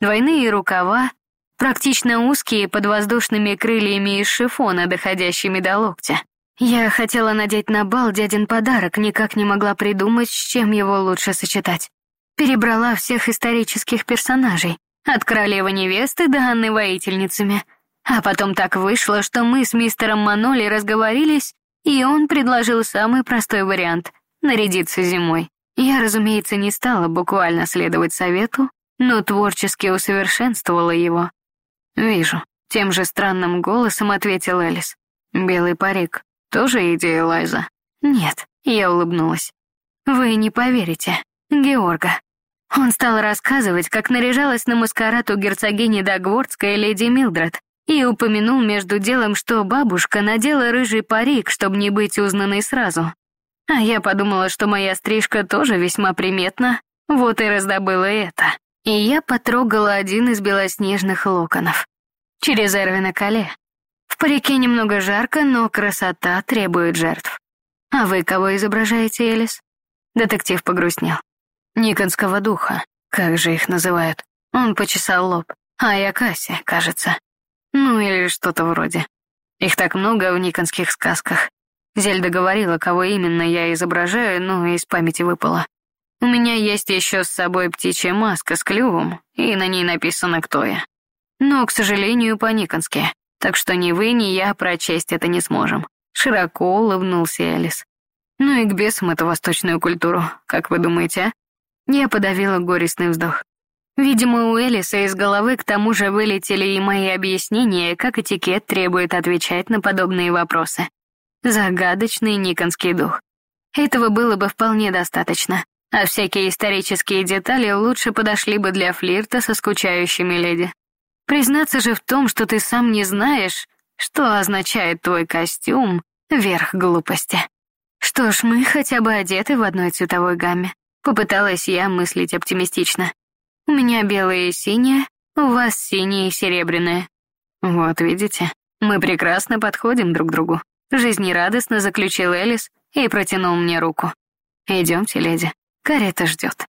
двойные рукава, практично узкие под воздушными крыльями из шифона, доходящими до локтя. Я хотела надеть на бал дядин подарок, никак не могла придумать, с чем его лучше сочетать. Перебрала всех исторических персонажей, от королевы-невесты до Анны-воительницами. А потом так вышло, что мы с мистером Маноли разговорились, и он предложил самый простой вариант — нарядиться зимой. Я, разумеется, не стала буквально следовать совету, но творчески усовершенствовала его. «Вижу», — тем же странным голосом ответил Элис. «Белый парик. Тоже идея Лайза?» «Нет», — я улыбнулась. «Вы не поверите. Георга». Он стал рассказывать, как наряжалась на маскарад у герцогини Дагвордской леди Милдред, и упомянул между делом, что бабушка надела рыжий парик, чтобы не быть узнанной сразу. А я подумала, что моя стрижка тоже весьма приметна, вот и раздобыла это. И я потрогала один из белоснежных локонов. Через Эрвина Кале. В парике немного жарко, но красота требует жертв. А вы кого изображаете, Элис? Детектив погрустнел. Никонского духа, как же их называют. Он почесал лоб. А я Касси, кажется. Ну или что-то вроде. Их так много в никонских сказках. Зельда говорила, кого именно я изображаю, но из памяти выпало. У меня есть еще с собой птичья маска с клювом, и на ней написано, кто я. Но, к сожалению, по-никонски, так что ни вы, ни я прочесть это не сможем. Широко улыбнулся Элис. Ну и к бесам эту восточную культуру, как вы думаете, а? Я подавила горестный вздох. Видимо, у Элиса из головы к тому же вылетели и мои объяснения, как этикет требует отвечать на подобные вопросы. Загадочный никонский дух. Этого было бы вполне достаточно, а всякие исторические детали лучше подошли бы для флирта со скучающими леди. Признаться же в том, что ты сам не знаешь, что означает твой костюм, верх глупости. Что ж, мы хотя бы одеты в одной цветовой гамме. Попыталась я мыслить оптимистично. У меня белое и синее, у вас синее и серебряное. Вот видите, мы прекрасно подходим друг другу. Жизнерадостно заключил Элис и протянул мне руку. Идемте, леди, карета ждет.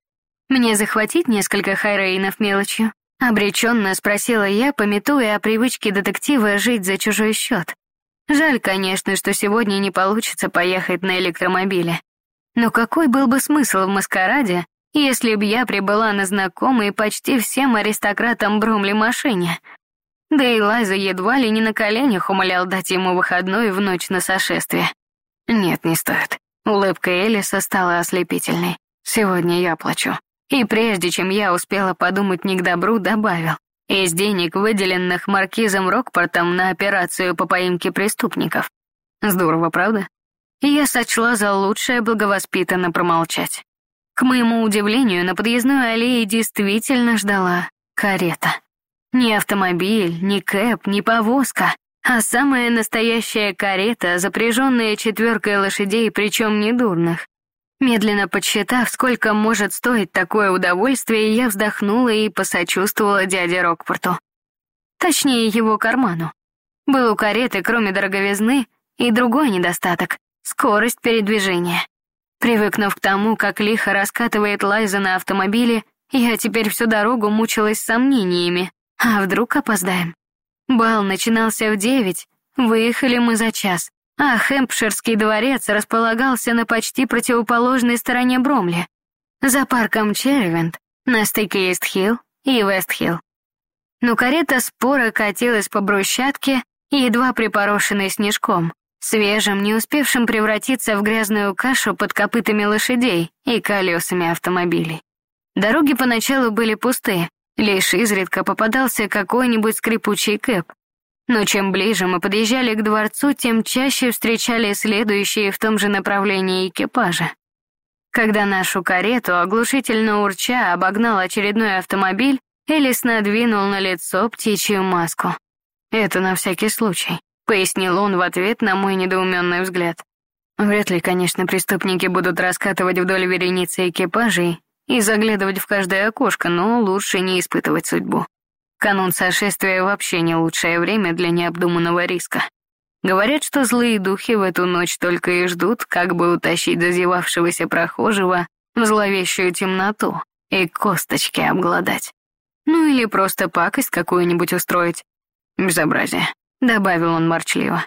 Мне захватить несколько хайрейнов мелочью? Обреченно спросила я, пометуя о привычке детектива жить за чужой счет. Жаль, конечно, что сегодня не получится поехать на электромобиле. Но какой был бы смысл в маскараде, если б я прибыла на знакомой почти всем аристократам Брумли машине? Да и Лайза едва ли не на коленях умолял дать ему выходной в ночь на сошествие. Нет, не стоит. Улыбка Элиса стала ослепительной. Сегодня я плачу. И прежде чем я успела подумать не к добру, добавил. Из денег, выделенных маркизом Рокпортом на операцию по поимке преступников. Здорово, правда? и я сочла за лучшее благовоспитанно промолчать. К моему удивлению, на подъездной аллее действительно ждала карета. Не автомобиль, не кэп, не повозка, а самая настоящая карета, запряженная четверкой лошадей, причем недурных. Медленно подсчитав, сколько может стоить такое удовольствие, я вздохнула и посочувствовала дяде Рокпорту. Точнее, его карману. Был у кареты, кроме дороговизны, и другой недостаток скорость передвижения. Привыкнув к тому, как лихо раскатывает Лайза на автомобиле, я теперь всю дорогу мучилась сомнениями. А вдруг опоздаем? Бал начинался в девять, выехали мы за час, а Хэмпширский дворец располагался на почти противоположной стороне Бромли, за парком Черривент, на стыке Ист-Хилл и Вест-Хилл. Но карета споро катилась по брусчатке, едва припорошенной снежком свежим, не успевшим превратиться в грязную кашу под копытами лошадей и колесами автомобилей. Дороги поначалу были пустые, лишь изредка попадался какой-нибудь скрипучий кэп. Но чем ближе мы подъезжали к дворцу, тем чаще встречали следующие в том же направлении экипажи. Когда нашу карету, оглушительно урча, обогнал очередной автомобиль, Элис надвинул на лицо птичью маску. Это на всякий случай пояснил он в ответ на мой недоуменный взгляд. Вряд ли, конечно, преступники будут раскатывать вдоль вереницы экипажей и заглядывать в каждое окошко, но лучше не испытывать судьбу. Канун сошествия вообще не лучшее время для необдуманного риска. Говорят, что злые духи в эту ночь только и ждут, как бы утащить зазевавшегося прохожего в зловещую темноту и косточки обглодать. Ну или просто пакость какую-нибудь устроить. Безобразие, добавил он ворчливо.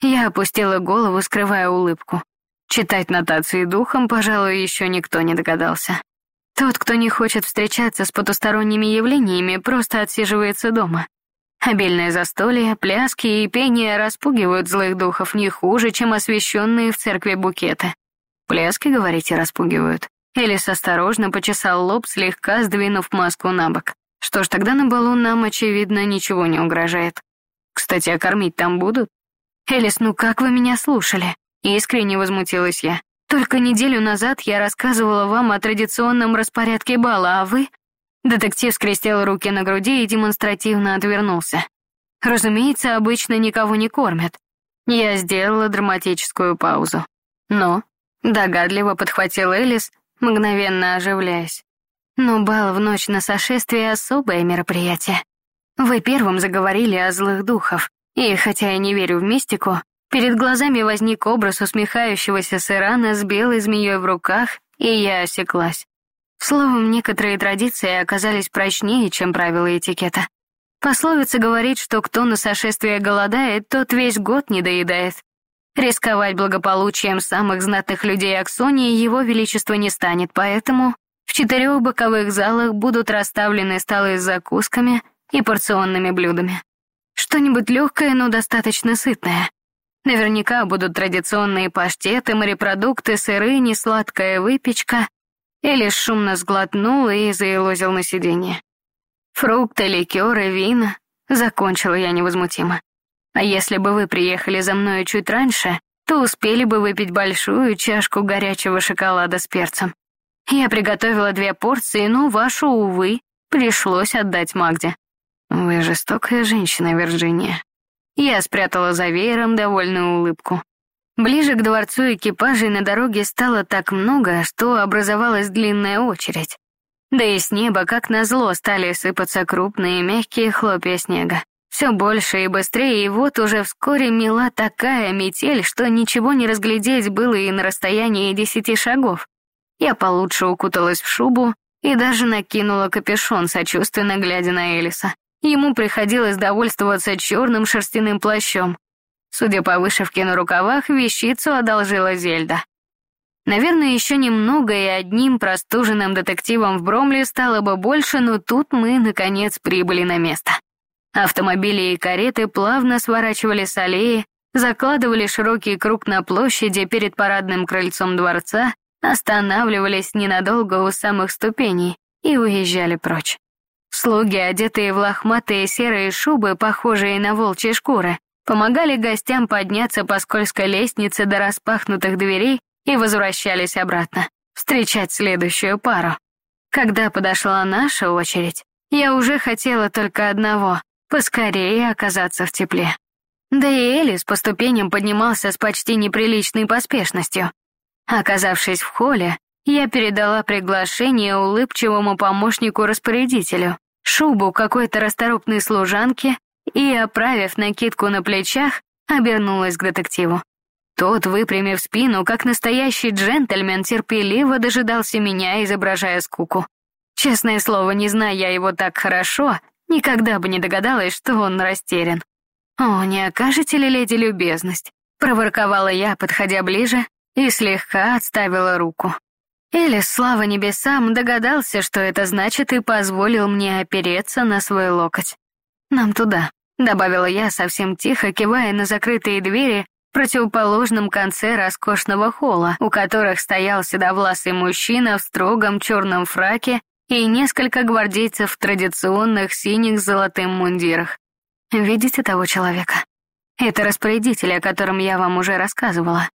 Я опустила голову, скрывая улыбку. Читать нотации духом, пожалуй, еще никто не догадался. Тот, кто не хочет встречаться с потусторонними явлениями, просто отсиживается дома. Обильное застолье, пляски и пение распугивают злых духов не хуже, чем освященные в церкви букеты. Пляски, говорите, распугивают? Элис осторожно почесал лоб, слегка сдвинув маску на бок. Что ж, тогда на балу нам, очевидно, ничего не угрожает. Кстати, а кормить там будут? Элис, ну как вы меня слушали? Искренне возмутилась я. Только неделю назад я рассказывала вам о традиционном распорядке бала, а вы... Детектив скрестил руки на груди и демонстративно отвернулся. Разумеется, обычно никого не кормят. Я сделала драматическую паузу. Но, догадливо подхватил Элис, мгновенно оживляясь. Но бал в ночь на сошествие — особое мероприятие. Вы первым заговорили о злых духов, и хотя я не верю в мистику, перед глазами возник образ усмехающегося сырана с белой змеей в руках, и я осеклась. Словом, некоторые традиции оказались прочнее, чем правила этикета. Пословица говорит, что кто на сошествие голодает, тот весь год не доедает. Рисковать благополучием самых знатных людей Аксонии его величество не станет, поэтому в четырех боковых залах будут расставлены столы с закусками и порционными блюдами. Что-нибудь легкое, но достаточно сытное. Наверняка будут традиционные паштеты, морепродукты, сыры, несладкая выпечка, Элис шумно сглотнул и заелозил на сиденье. Фрукты, ликеры, вина. Закончила я невозмутимо. А если бы вы приехали за мной чуть раньше, то успели бы выпить большую чашку горячего шоколада с перцем. Я приготовила две порции, но вашу, увы, пришлось отдать Магде. Вы жестокая женщина, Вирджиния. Я спрятала за веером довольную улыбку. Ближе к дворцу экипажей на дороге стало так много, что образовалась длинная очередь. Да и с неба, как назло, стали сыпаться крупные мягкие хлопья снега. Все больше и быстрее, и вот уже вскоре мела такая метель, что ничего не разглядеть было и на расстоянии десяти шагов. Я получше укуталась в шубу и даже накинула капюшон, сочувственно глядя на Элиса. Ему приходилось довольствоваться черным шерстяным плащом, Судя по вышивке на рукавах, вещицу одолжила Зельда. Наверное, еще немного, и одним простуженным детективом в Бромле стало бы больше, но тут мы, наконец, прибыли на место. Автомобили и кареты плавно сворачивали с аллеи, закладывали широкий круг на площади перед парадным крыльцом дворца, останавливались ненадолго у самых ступеней и уезжали прочь. Слуги, одетые в лохматые серые шубы, похожие на волчьи шкуры, помогали гостям подняться по скользкой лестнице до распахнутых дверей и возвращались обратно, встречать следующую пару. Когда подошла наша очередь, я уже хотела только одного — поскорее оказаться в тепле. Да и Элис по ступеням поднимался с почти неприличной поспешностью. Оказавшись в холле, я передала приглашение улыбчивому помощнику-распорядителю, шубу какой-то расторопной служанке и, оправив накидку на плечах, обернулась к детективу. Тот, выпрямив спину, как настоящий джентльмен, терпеливо дожидался меня, изображая скуку. Честное слово, не зная я его так хорошо, никогда бы не догадалась, что он растерян. «О, не окажете ли, леди, любезность?» — проворковала я, подходя ближе, и слегка отставила руку. Элис, слава небесам, догадался, что это значит, и позволил мне опереться на свой локоть. «Нам туда», — добавила я совсем тихо, кивая на закрытые двери в противоположном конце роскошного холла, у которых стоял седовласый мужчина в строгом черном фраке и несколько гвардейцев в традиционных синих с золотым мундирах. Видите того человека? Это распорядитель, о котором я вам уже рассказывала.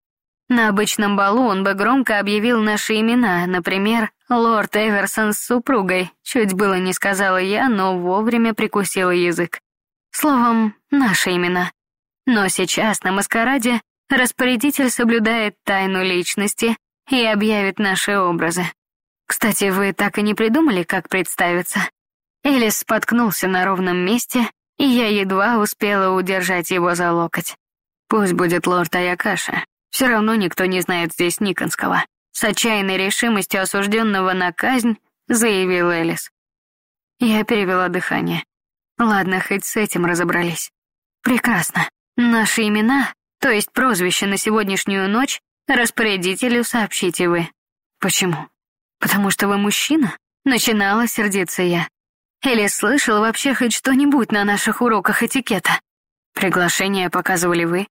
На обычном балу он бы громко объявил наши имена, например, Лорд Эверсон с супругой, чуть было не сказала я, но вовремя прикусила язык. Словом, наши имена. Но сейчас на маскараде распорядитель соблюдает тайну личности и объявит наши образы. Кстати, вы так и не придумали, как представиться? Элис споткнулся на ровном месте, и я едва успела удержать его за локоть. Пусть будет лорд Аякаша. Все равно никто не знает здесь Никонского с отчаянной решимостью осужденного на казнь, заявил Элис. Я перевела дыхание. Ладно, хоть с этим разобрались. Прекрасно. Наши имена, то есть прозвище на сегодняшнюю ночь, распорядителю сообщите вы. Почему? Потому что вы мужчина? Начинала сердиться я. Или слышал вообще хоть что-нибудь на наших уроках этикета? Приглашения показывали вы?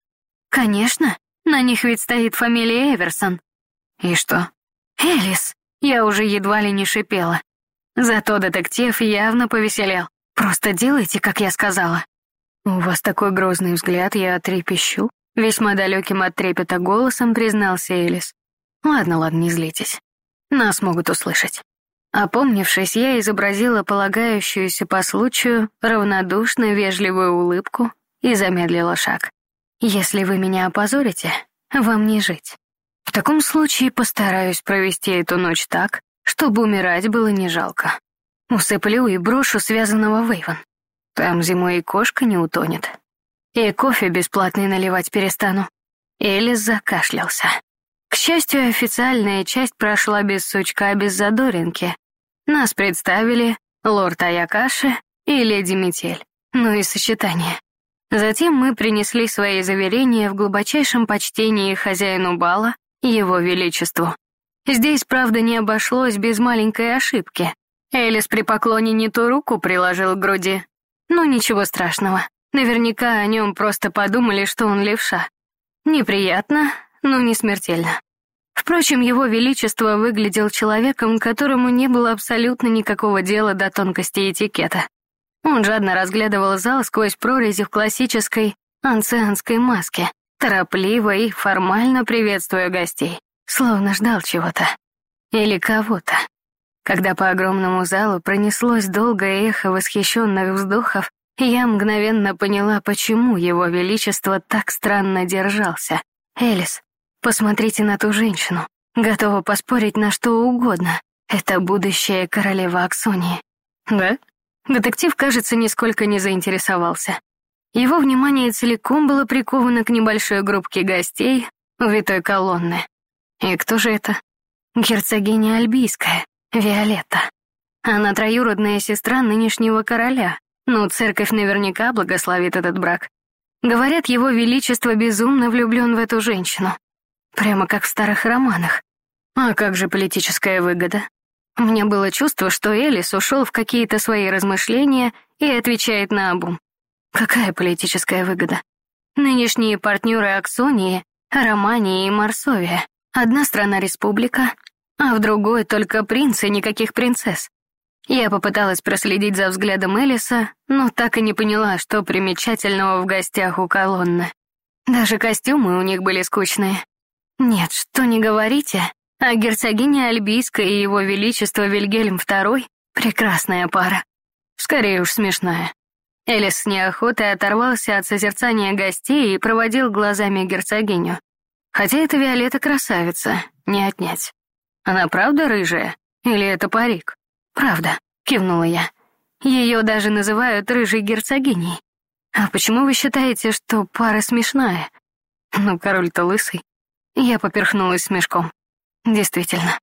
Конечно, на них ведь стоит фамилия Эверсон. И что? Элис. Я уже едва ли не шипела. Зато детектив явно повеселел. Просто делайте, как я сказала. У вас такой грозный взгляд, я трепещу. Весьма далеким от трепета голосом признался Элис. Ладно, ладно, не злитесь. Нас могут услышать. Опомнившись, я изобразила полагающуюся по случаю равнодушно вежливую улыбку и замедлила шаг. «Если вы меня опозорите, вам не жить. В таком случае постараюсь провести эту ночь так, чтобы умирать было не жалко. Усыплю и брошу связанного Вейвен. Там зимой и кошка не утонет. И кофе бесплатный наливать перестану». Элис закашлялся. К счастью, официальная часть прошла без сучка, без задоринки, нас представили лорд Аякаши и леди Метель. Ну и сочетание. Затем мы принесли свои заверения в глубочайшем почтении хозяину бала, его величеству. Здесь, правда, не обошлось без маленькой ошибки. Элис при поклоне не ту руку приложил к груди. Ну, ничего страшного. Наверняка о нем просто подумали, что он левша. Неприятно, но не смертельно. Впрочем, его величество выглядел человеком, которому не было абсолютно никакого дела до тонкости этикета. Он жадно разглядывал зал сквозь прорези в классической анцианской маске, торопливо и формально приветствуя гостей, словно ждал чего-то. Или кого-то. Когда по огромному залу пронеслось долгое эхо восхищенных вздохов, я мгновенно поняла, почему его величество так странно держался. Элис, Посмотрите на ту женщину. Готова поспорить на что угодно. Это будущая королева Аксонии. Да? Детектив, кажется, нисколько не заинтересовался. Его внимание целиком было приковано к небольшой группке гостей у витой колонны. И кто же это? Герцогиня Альбийская, Виолетта. Она троюродная сестра нынешнего короля, но церковь наверняка благословит этот брак. Говорят, его величество безумно влюблен в эту женщину. Прямо как в старых романах. А как же политическая выгода? Меня было чувство, что Элис ушел в какие-то свои размышления и отвечает на обум. Какая политическая выгода? Нынешние партнеры Аксонии, Романия и Марсовия. Одна страна республика, а в другой только принц и никаких принцесс. Я попыталась проследить за взглядом Элиса, но так и не поняла, что примечательного в гостях у колонны. Даже костюмы у них были скучные. Нет, что не говорите, а герцогиня Альбийская и его величество Вильгельм II — прекрасная пара. Скорее уж смешная. Элис с неохотой оторвался от созерцания гостей и проводил глазами герцогиню. Хотя это Виолетта красавица, не отнять. Она правда рыжая? Или это парик? Правда, кивнула я. Ее даже называют рыжей герцогиней. А почему вы считаете, что пара смешная? Ну, король-то лысый. Я поперхнулась смешком. Действительно.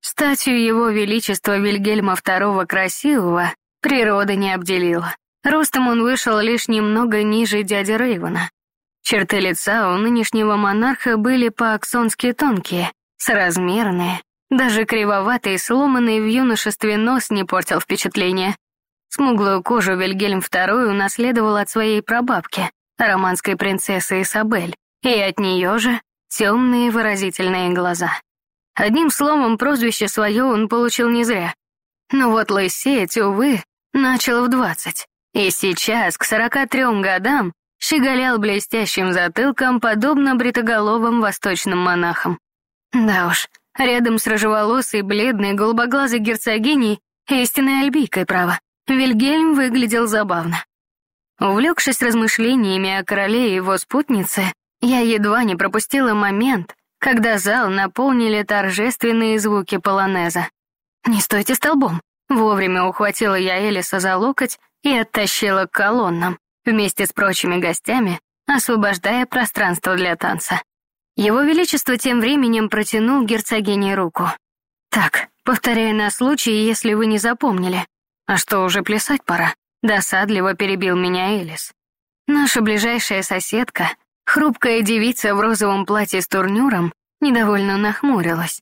Статью его величества Вильгельма II Красивого природа не обделила. Ростом он вышел лишь немного ниже дяди Рейвена. Черты лица у нынешнего монарха были по-аксонски тонкие, соразмерные. Даже кривоватый сломанный в юношестве нос не портил впечатление. Смуглую кожу Вильгельм II унаследовал от своей прабабки, романской принцессы Исабель, и от нее же темные выразительные глаза. Одним словом, прозвище свое он получил не зря. Но вот лысеть, увы, начал в двадцать. И сейчас, к сорока трем годам, щеголял блестящим затылком, подобно бритоголовым восточным монахам. Да уж, рядом с рыжеволосой, бледной, голубоглазой герцогиней, истинной альбийкой, право, Вильгельм выглядел забавно. Увлекшись размышлениями о короле и его спутнице, я едва не пропустила момент, когда зал наполнили торжественные звуки полонеза. «Не стойте столбом!» Вовремя ухватила я Элиса за локоть и оттащила к колоннам, вместе с прочими гостями, освобождая пространство для танца. Его Величество тем временем протянул герцогине руку. «Так, повторяю на случай, если вы не запомнили. А что, уже плясать пора? Досадливо перебил меня Элис. Наша ближайшая соседка, хрупкая девица в розовом платье с турнюром, недовольно нахмурилась.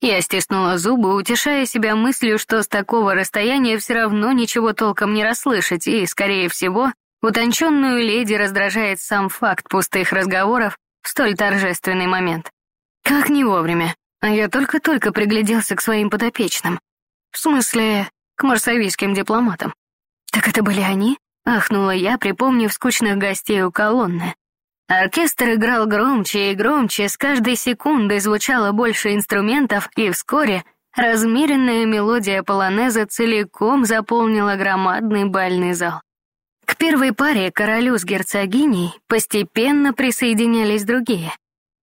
Я стиснула зубы, утешая себя мыслью, что с такого расстояния все равно ничего толком не расслышать, и, скорее всего, утонченную леди раздражает сам факт пустых разговоров в столь торжественный момент. Как не вовремя, а я только-только пригляделся к своим подопечным. В смысле, к марсавийским дипломатам. Так это были они? Ахнула я, припомнив скучных гостей у колонны. Оркестр играл громче и громче, с каждой секундой звучало больше инструментов, и вскоре размеренная мелодия полонеза целиком заполнила громадный бальный зал. К первой паре, королю с герцогиней, постепенно присоединялись другие.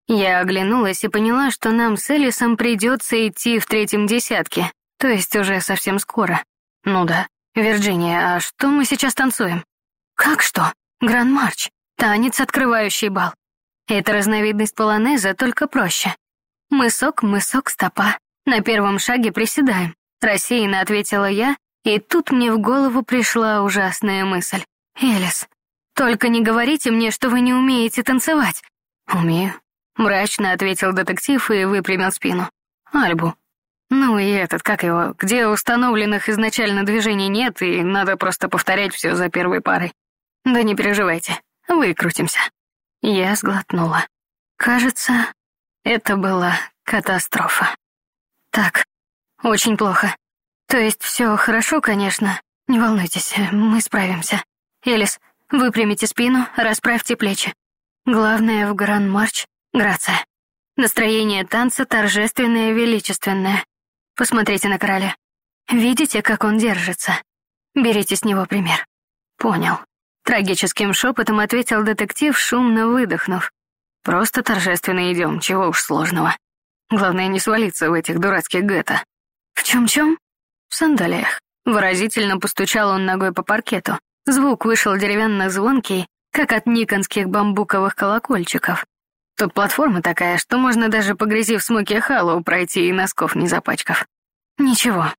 Я оглянулась и поняла, что нам с Элисом придется идти в третьем десятке, то есть уже совсем скоро. Ну да. Вирджиния, а что мы сейчас танцуем? Как что? Гран-марч. Танец, открывающий бал. Это разновидность полонеза, только проще. Мысок, мысок, стопа. На первом шаге приседаем. Рассеянно ответила я, и тут мне в голову пришла ужасная мысль. Элис, только не говорите мне, что вы не умеете танцевать. Умею. Мрачно ответил детектив и выпрямил спину. Альбу. Ну и этот, как его, где установленных изначально движений нет, и надо просто повторять все за первой парой. Да не переживайте, выкрутимся. Я сглотнула. Кажется, это была катастрофа. Так, очень плохо. То есть все хорошо, конечно. Не волнуйтесь, мы справимся. Элис, выпрямите спину, расправьте плечи. Главное в Гран-Марч Грация. Настроение танца торжественное, величественное. Посмотрите на короля. Видите, как он держится? Берите с него пример. Понял. Трагическим шепотом ответил детектив, шумно выдохнув. Просто торжественно идем, чего уж сложного. Главное не свалиться в этих дурацких гетто. В чем-чем? В сандалиях. Выразительно постучал он ногой по паркету. Звук вышел деревянно-звонкий, как от никонских бамбуковых колокольчиков. Тут платформа такая, что можно даже погрязив смоки Халлоу пройти и носков не запачкав. Ничего,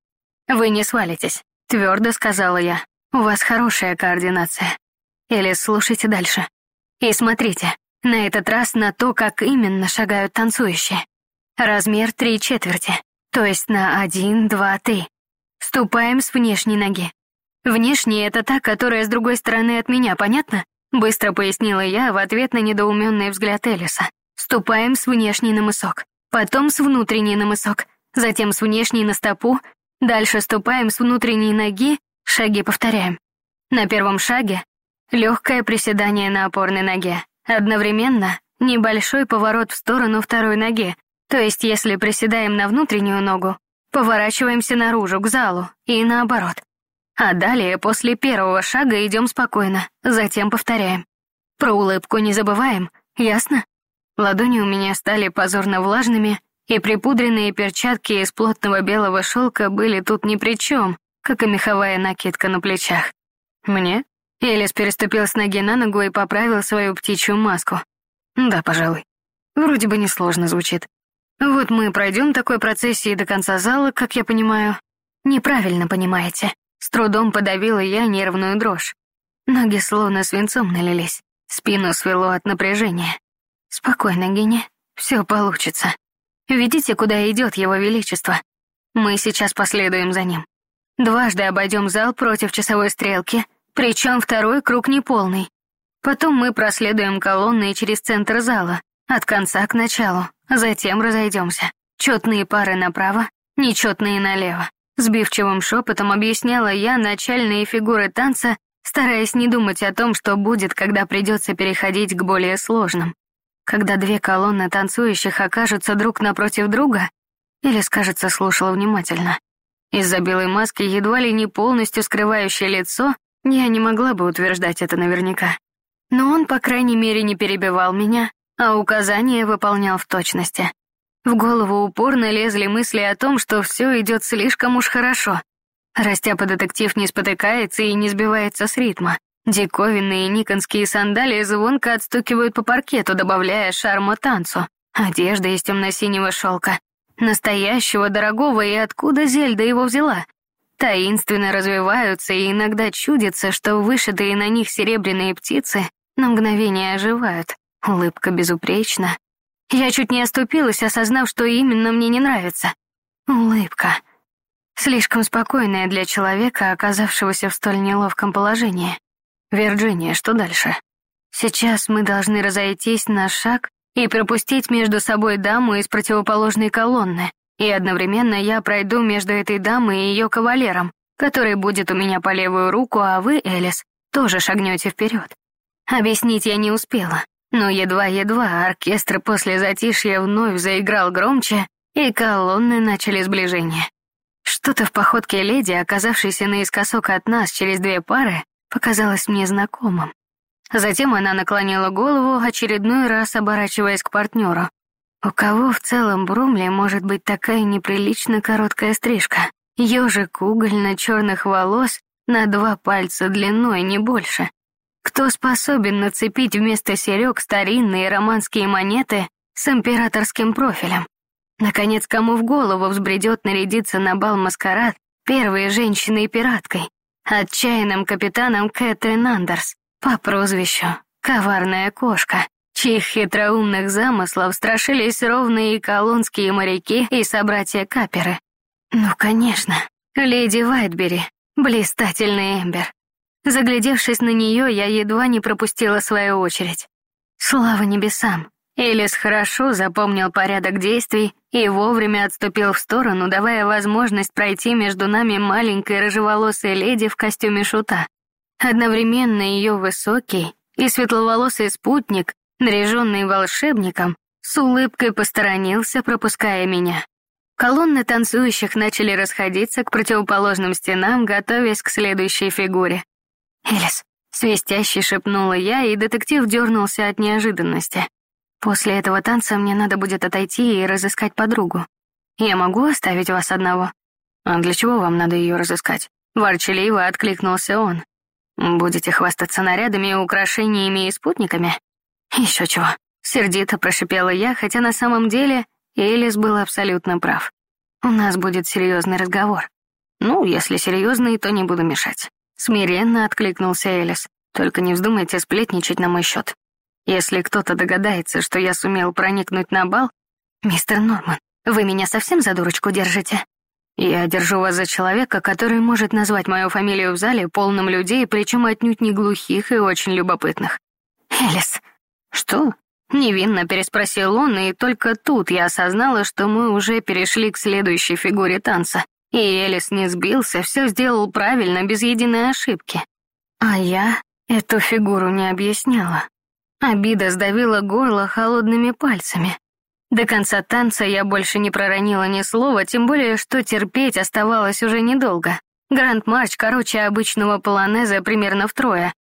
вы не свалитесь, твердо сказала я. У вас хорошая координация. Или слушайте дальше. И смотрите, на этот раз на то, как именно шагают танцующие. Размер три четверти, то есть на один, два, три. Ступаем с внешней ноги. Внешняя — это та, которая с другой стороны от меня, понятно? Быстро пояснила я в ответ на недоуменный взгляд Элиса. Ступаем с внешней на мысок, потом с внутренней на мысок, затем с внешней на стопу, дальше ступаем с внутренней ноги, шаги повторяем. На первом шаге легкое приседание на опорной ноге. Одновременно небольшой поворот в сторону второй ноги, то есть если приседаем на внутреннюю ногу, поворачиваемся наружу, к залу, и наоборот. А далее, после первого шага, идем спокойно, затем повторяем. Про улыбку не забываем, ясно? Ладони у меня стали позорно влажными, и припудренные перчатки из плотного белого шелка были тут ни при чем, как и меховая накидка на плечах. Мне? Элис переступил с ноги на ногу и поправил свою птичью маску. Да, пожалуй. Вроде бы несложно звучит. Вот мы пройдем такой процессии до конца зала, как я понимаю. Неправильно понимаете. С трудом подавила я нервную дрожь. Ноги словно свинцом налились. Спину свело от напряжения. Спокойно, Гене, все получится. Видите, куда идет его величество? Мы сейчас последуем за ним. Дважды обойдем зал против часовой стрелки, причем второй круг неполный. Потом мы проследуем колонны через центр зала, от конца к началу, затем разойдемся. Четные пары направо, нечетные налево. Сбивчивым шепотом объясняла я начальные фигуры танца, стараясь не думать о том, что будет, когда придется переходить к более сложным. Когда две колонны танцующих окажутся друг напротив друга, или, скажется, слушала внимательно. Из-за белой маски, едва ли не полностью скрывающей лицо, я не могла бы утверждать это наверняка. Но он, по крайней мере, не перебивал меня, а указания выполнял в точности. В голову упорно лезли мысли о том, что все идет слишком уж хорошо. Растяпа детектив не спотыкается и не сбивается с ритма. Диковинные никонские сандалии звонко отстукивают по паркету, добавляя шарма танцу. Одежда из темно-синего шелка. Настоящего, дорогого, и откуда Зельда его взяла? Таинственно развиваются, и иногда чудится, что вышитые на них серебряные птицы на мгновение оживают. Улыбка безупречна. Я чуть не оступилась, осознав, что именно мне не нравится. Улыбка. Слишком спокойная для человека, оказавшегося в столь неловком положении. Вирджиния, что дальше? Сейчас мы должны разойтись на шаг и пропустить между собой даму из противоположной колонны, и одновременно я пройду между этой дамой и ее кавалером, который будет у меня по левую руку, а вы, Элис, тоже шагнете вперед. Объяснить я не успела, но едва-едва оркестр после затишья вновь заиграл громче, и колонны начали сближение. Что-то в походке леди, оказавшейся наискосок от нас через две пары, показалось мне знакомым. Затем она наклонила голову, очередной раз оборачиваясь к партнеру. У кого в целом Брумле может быть такая неприлично короткая стрижка? Ежик угольно-черных волос на два пальца длиной, не больше. Кто способен нацепить вместо серег старинные романские монеты с императорским профилем? Наконец, кому в голову взбредет нарядиться на бал-маскарад первой женщиной-пираткой, отчаянным капитаном Кэтрин Андерс? по прозвищу «Коварная кошка», чьих хитроумных замыслов страшились ровные колонские моряки и собратья-каперы. Ну, конечно, леди Вайтбери, блистательный Эмбер. Заглядевшись на нее, я едва не пропустила свою очередь. Слава небесам! Элис хорошо запомнил порядок действий и вовремя отступил в сторону, давая возможность пройти между нами маленькой рыжеволосой леди в костюме шута. Одновременно ее высокий и светловолосый спутник, наряженный волшебником, с улыбкой посторонился, пропуская меня. Колонны танцующих начали расходиться к противоположным стенам, готовясь к следующей фигуре. «Элис», — свистяще шепнула я, и детектив дернулся от неожиданности. «После этого танца мне надо будет отойти и разыскать подругу. Я могу оставить вас одного?» «А для чего вам надо ее разыскать?» Ворчаливо откликнулся он. Будете хвастаться нарядами, украшениями и спутниками? Еще чего. Сердито прошипела я, хотя на самом деле Элис был абсолютно прав. У нас будет серьезный разговор. Ну, если серьезный, то не буду мешать. Смиренно откликнулся Элис. Только не вздумайте сплетничать на мой счет. Если кто-то догадается, что я сумел проникнуть на бал... Мистер Норман, вы меня совсем за дурочку держите? Я держу вас за человека, который может назвать мою фамилию в зале полным людей, причем отнюдь не глухих и очень любопытных. Элис. Что? Невинно переспросил он, и только тут я осознала, что мы уже перешли к следующей фигуре танца. И Элис не сбился, все сделал правильно, без единой ошибки. А я эту фигуру не объясняла. Обида сдавила горло холодными пальцами. До конца танца я больше не проронила ни слова, тем более, что терпеть оставалось уже недолго. Гранд-марч короче обычного полонеза примерно втрое.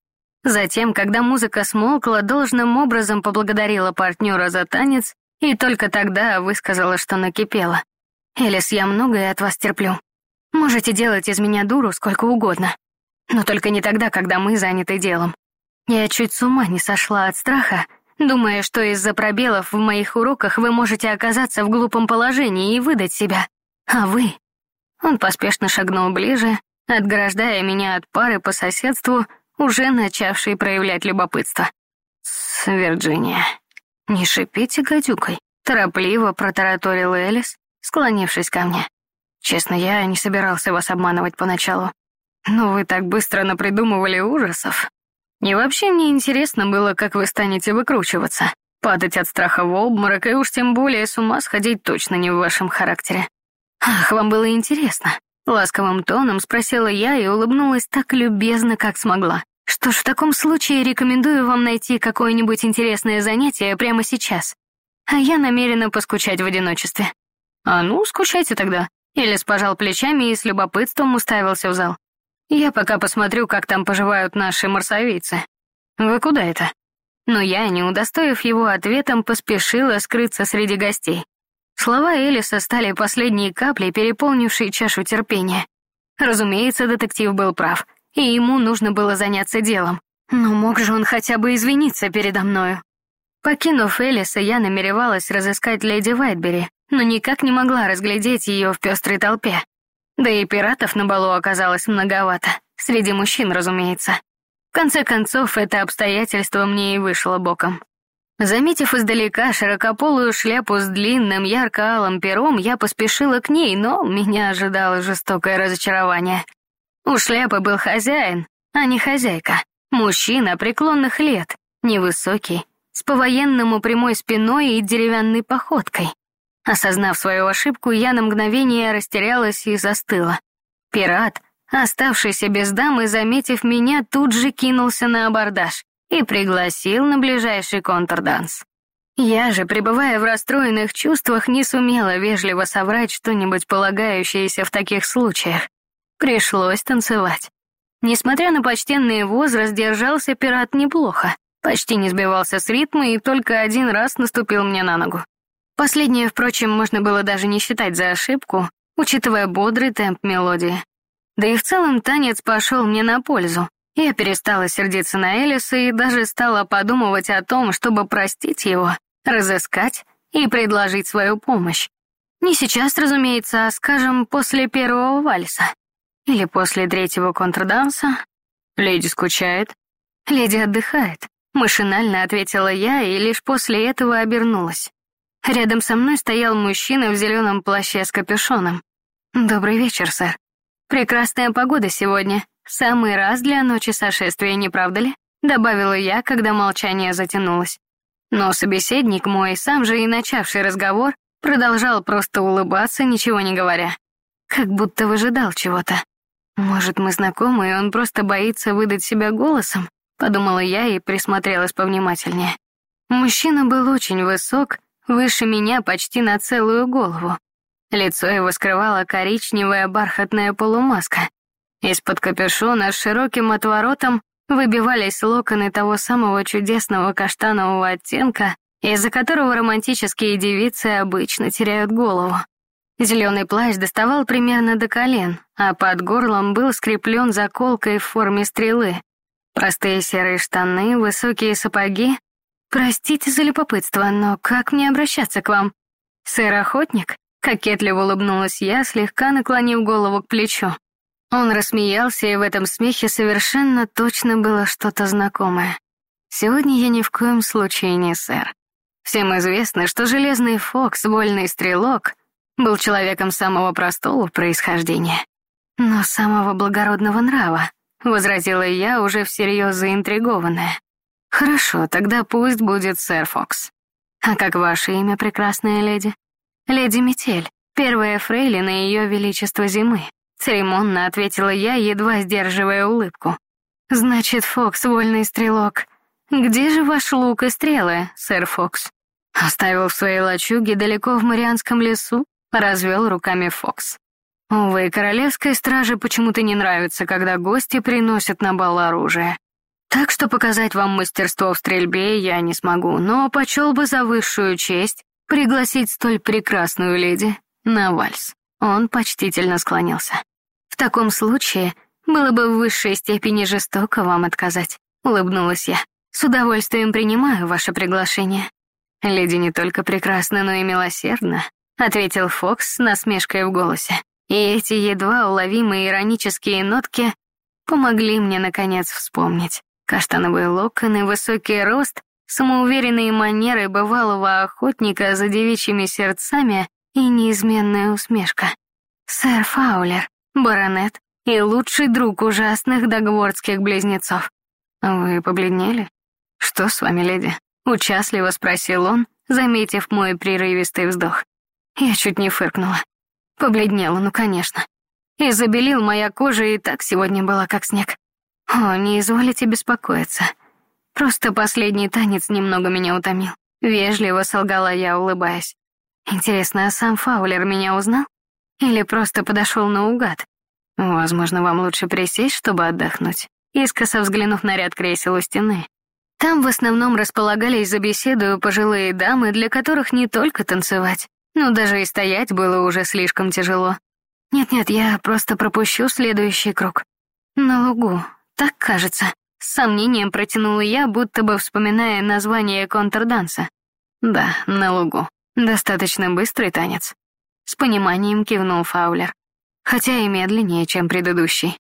Затем, когда музыка смолкла, должным образом поблагодарила партнера за танец и только тогда высказала, что накипела. «Элис, я многое от вас терплю. Можете делать из меня дуру сколько угодно. Но только не тогда, когда мы заняты делом. Я чуть с ума не сошла от страха, думая, что из-за пробелов в моих уроках вы можете оказаться в глупом положении и выдать себя. А вы? Он поспешно шагнул ближе, отграждая меня от пары по соседству, уже начавшей проявлять любопытство. «С не шипите гадюкой», — торопливо протараторил Элис, склонившись ко мне. «Честно, я не собирался вас обманывать поначалу. Но вы так быстро напридумывали ужасов. И вообще мне интересно было, как вы станете выкручиваться. Падать от страха в обморок и уж тем более с ума сходить точно не в вашем характере. Ах, вам было интересно. Ласковым тоном спросила я и улыбнулась так любезно, как смогла. Что ж, в таком случае рекомендую вам найти какое-нибудь интересное занятие прямо сейчас. А я намерена поскучать в одиночестве. А ну, скучайте тогда. Элис пожал плечами и с любопытством уставился в зал. Я пока посмотрю, как там поживают наши марсовийцы. Вы куда это? Но я, не удостоив его ответом, поспешила скрыться среди гостей. Слова Элиса стали последней каплей, переполнившей чашу терпения. Разумеется, детектив был прав, и ему нужно было заняться делом. Но мог же он хотя бы извиниться передо мною. Покинув Элиса, я намеревалась разыскать леди Вайтбери, но никак не могла разглядеть ее в пестрой толпе. Да и пиратов на балу оказалось многовато. Среди мужчин, разумеется. В конце концов, это обстоятельство мне и вышло боком. Заметив издалека широкополую шляпу с длинным ярко-алым пером, я поспешила к ней, но меня ожидало жестокое разочарование. У шляпы был хозяин, а не хозяйка. Мужчина преклонных лет, невысокий, с по-военному прямой спиной и деревянной походкой. Осознав свою ошибку, я на мгновение растерялась и застыла. Пират, оставшийся без дамы, заметив меня, тут же кинулся на абордаж и пригласил на ближайший контрданс. Я же, пребывая в расстроенных чувствах, не сумела вежливо соврать что-нибудь полагающееся в таких случаях. Пришлось танцевать. Несмотря на почтенный возраст, держался пират неплохо. Почти не сбивался с ритма и только один раз наступил мне на ногу. Последнее, впрочем, можно было даже не считать за ошибку, учитывая бодрый темп мелодии. Да и в целом танец пошел мне на пользу. Я перестала сердиться на Элиса и даже стала подумывать о том, чтобы простить его, разыскать и предложить свою помощь. Не сейчас, разумеется, а, скажем, после первого вальса. Или после третьего контрданса. Леди скучает. Леди отдыхает. Машинально ответила я и лишь после этого обернулась. Рядом со мной стоял мужчина в зеленом плаще с капюшоном. «Добрый вечер, сэр. Прекрасная погода сегодня. «Самый раз для ночи сошествия, не правда ли?» — добавила я, когда молчание затянулось. Но собеседник мой, сам же и начавший разговор, продолжал просто улыбаться, ничего не говоря. Как будто выжидал чего-то. «Может, мы знакомы, и он просто боится выдать себя голосом?» — подумала я и присмотрелась повнимательнее. Мужчина был очень высок, выше меня почти на целую голову. Лицо его скрывала коричневая бархатная полумаска. Из-под капюшона с широким отворотом выбивались локоны того самого чудесного каштанового оттенка, из-за которого романтические девицы обычно теряют голову. Зеленый плащ доставал примерно до колен, а под горлом был скреплен заколкой в форме стрелы. Простые серые штаны, высокие сапоги. Простите за любопытство, но как мне обращаться к вам? Сэр-охотник? Кокетливо улыбнулась я, слегка наклонив голову к плечу. Он рассмеялся, и в этом смехе совершенно точно было что-то знакомое. Сегодня я ни в коем случае не сэр. Всем известно, что Железный Фокс, вольный стрелок, был человеком самого простого происхождения, но самого благородного нрава, возразила я, уже всерьез заинтригованная. Хорошо, тогда пусть будет сэр Фокс. А как ваше имя, прекрасная леди? Леди Метель, первая фрейлина Ее Величества Зимы. Церемонно ответила я, едва сдерживая улыбку. «Значит, Фокс — вольный стрелок. Где же ваш лук и стрелы, сэр Фокс?» Оставил в своей лачуге далеко в Марианском лесу, развел руками Фокс. Увы, королевской страже почему-то не нравится, когда гости приносят на бал оружие. Так что показать вам мастерство в стрельбе я не смогу, но почел бы за высшую честь пригласить столь прекрасную леди на вальс. Он почтительно склонился. «В таком случае было бы в высшей степени жестоко вам отказать», — улыбнулась я. «С удовольствием принимаю ваше приглашение». «Леди не только прекрасна, но и милосердна», — ответил Фокс с насмешкой в голосе. И эти едва уловимые иронические нотки помогли мне, наконец, вспомнить. Каштановые локоны, высокий рост, самоуверенные манеры бывалого охотника за девичьими сердцами и неизменная усмешка. Сэр Фаулер, баронет и лучший друг ужасных догвордских близнецов. Вы побледнели? Что с вами, леди? Участливо спросил он, заметив мой прерывистый вздох. Я чуть не фыркнула. Побледнела, ну конечно. И забелил моя кожа и так сегодня была как снег. О, не изволите беспокоиться. Просто последний танец немного меня утомил. Вежливо солгала я, улыбаясь. Интересно, а сам Фаулер меня узнал? Или просто подошел наугад? Возможно, вам лучше присесть, чтобы отдохнуть, искоса взглянув на ряд кресел у стены. Там в основном располагались за беседу пожилые дамы, для которых не только танцевать, но даже и стоять было уже слишком тяжело. Нет-нет, я просто пропущу следующий круг. На лугу, так кажется. С сомнением протянула я, будто бы вспоминая название контрданса. Да, на лугу. Достаточно быстрый танец. С пониманием кивнул Фаулер. хотя и медленнее, чем предыдущий.